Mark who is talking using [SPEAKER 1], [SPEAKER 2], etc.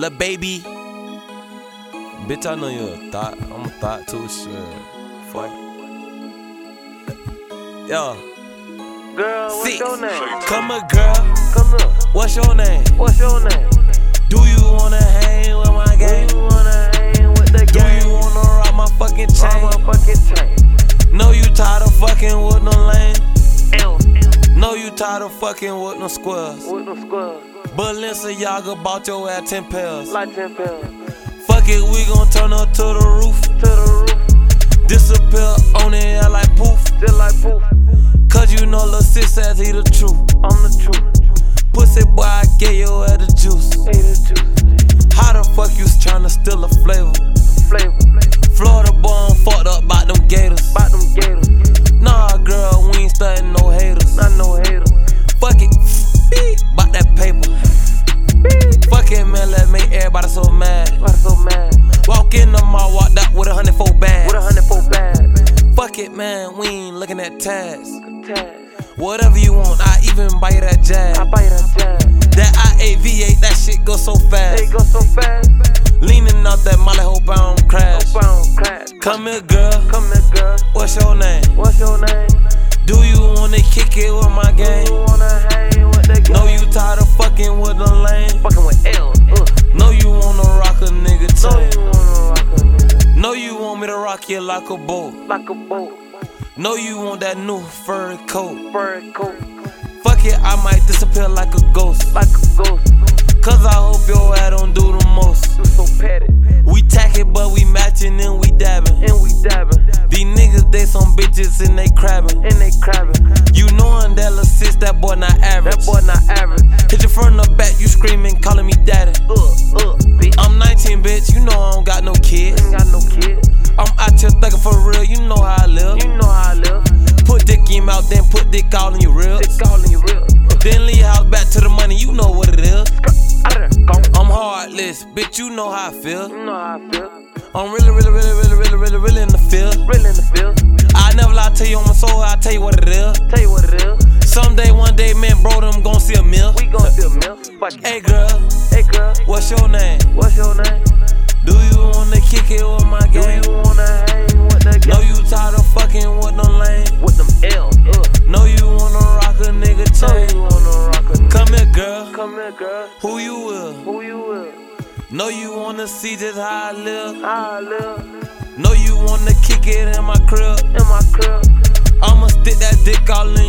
[SPEAKER 1] Lil baby. Bitch, I know you're a thought. I'm a thought too, sure. Fuck. Yo.
[SPEAKER 2] Girl, what's
[SPEAKER 1] Six.
[SPEAKER 2] your name?
[SPEAKER 1] Come here, girl.
[SPEAKER 2] Come here.
[SPEAKER 1] What's your name?
[SPEAKER 2] What's your name?
[SPEAKER 1] Do you wanna hang with my gang?
[SPEAKER 2] Do you wanna hang with the gang?
[SPEAKER 1] Do you wanna rock my fucking
[SPEAKER 2] Rock
[SPEAKER 1] chain?
[SPEAKER 2] my fucking chain.
[SPEAKER 1] Know you tired of fucking with no lane?
[SPEAKER 2] L.
[SPEAKER 1] Know you tired of fucking with no squares?
[SPEAKER 2] With no squares.
[SPEAKER 1] Balenciaga bought your ass 10 pairs.
[SPEAKER 2] Like 10 pounds.
[SPEAKER 1] Fuck it, we gon' turn up to the roof.
[SPEAKER 2] To the roof.
[SPEAKER 1] Disappear on it air like poof.
[SPEAKER 2] Just like poof.
[SPEAKER 1] Cause you know Lil Sis says he the truth.
[SPEAKER 2] I'm the truth.
[SPEAKER 1] Pussy boy, I get your ass the juice.
[SPEAKER 2] Hey, the juice.
[SPEAKER 1] How the fuck you tryna steal a flavor?
[SPEAKER 2] Flavor.
[SPEAKER 1] Florida boy, I'm fucked up by them gators.
[SPEAKER 2] Bout them gators.
[SPEAKER 1] Man, let's make everybody so mad.
[SPEAKER 2] Why so mad?
[SPEAKER 1] Walk in the mall, walk out with a hundred four bags.
[SPEAKER 2] With a hundred four bags.
[SPEAKER 1] Fuck it, man, we ain't looking at tags.
[SPEAKER 2] Tag.
[SPEAKER 1] Whatever you want, I even buy you that jag.
[SPEAKER 2] I buy that jazz.
[SPEAKER 1] That IAV8, that shit go so fast.
[SPEAKER 2] They go so fast.
[SPEAKER 1] Leaning out that molly, hope I don't crash.
[SPEAKER 2] Hope I don't crash.
[SPEAKER 1] Come here, girl.
[SPEAKER 2] Come here, girl.
[SPEAKER 1] What's your name?
[SPEAKER 2] What's your name?
[SPEAKER 1] Do you wanna kick it with my
[SPEAKER 2] you
[SPEAKER 1] like a boat?
[SPEAKER 2] like a boat.
[SPEAKER 1] Know you want that new fur coat?
[SPEAKER 2] Fur coat.
[SPEAKER 1] Fuck it, I might disappear like a ghost.
[SPEAKER 2] Like a ghost.
[SPEAKER 1] Cause I hope your ass don't do the most.
[SPEAKER 2] You so petty.
[SPEAKER 1] We tack it, but we matching and we dabbing.
[SPEAKER 2] And we dabbing.
[SPEAKER 1] These niggas, they some bitches and they crabbing.
[SPEAKER 2] And they crabbing.
[SPEAKER 1] You knowin' that lil' sis, that boy not average.
[SPEAKER 2] That boy not average.
[SPEAKER 1] Hit you from the back, you screaming, calling me daddy.
[SPEAKER 2] Uh, uh, bitch.
[SPEAKER 1] I'm 19, bitch, you know I don't got no kids.
[SPEAKER 2] Ain't got no kid.
[SPEAKER 1] I'm out here thugging for real, you know how I live.
[SPEAKER 2] You know how I live.
[SPEAKER 1] Put dick in your mouth, then put dick all in your ribs.
[SPEAKER 2] They calling you real. Uh,
[SPEAKER 1] Then leave house back to the money, you know what it is.
[SPEAKER 2] out of there. Gone.
[SPEAKER 1] I'm heartless, bitch, you know how I feel.
[SPEAKER 2] You know how I feel.
[SPEAKER 1] I'm really, really, really, really, really, really, really in the field.
[SPEAKER 2] Real in the field.
[SPEAKER 1] I never lie to you on my soul, I tell you what it is.
[SPEAKER 2] Tell you what it is.
[SPEAKER 1] Someday, one day, man, bro, them gon' see a meal.
[SPEAKER 2] We gon' see a meal. Fuck.
[SPEAKER 1] Hey, girl,
[SPEAKER 2] Hey, girl.
[SPEAKER 1] what's your name?
[SPEAKER 2] What's your name?
[SPEAKER 1] Do you Come here, girl. Who you with?
[SPEAKER 2] Who you with?
[SPEAKER 1] Know you wanna see just how I live?
[SPEAKER 2] How I live.
[SPEAKER 1] Know you wanna kick it in my crib?
[SPEAKER 2] In my crib.
[SPEAKER 1] I'ma stick that dick all in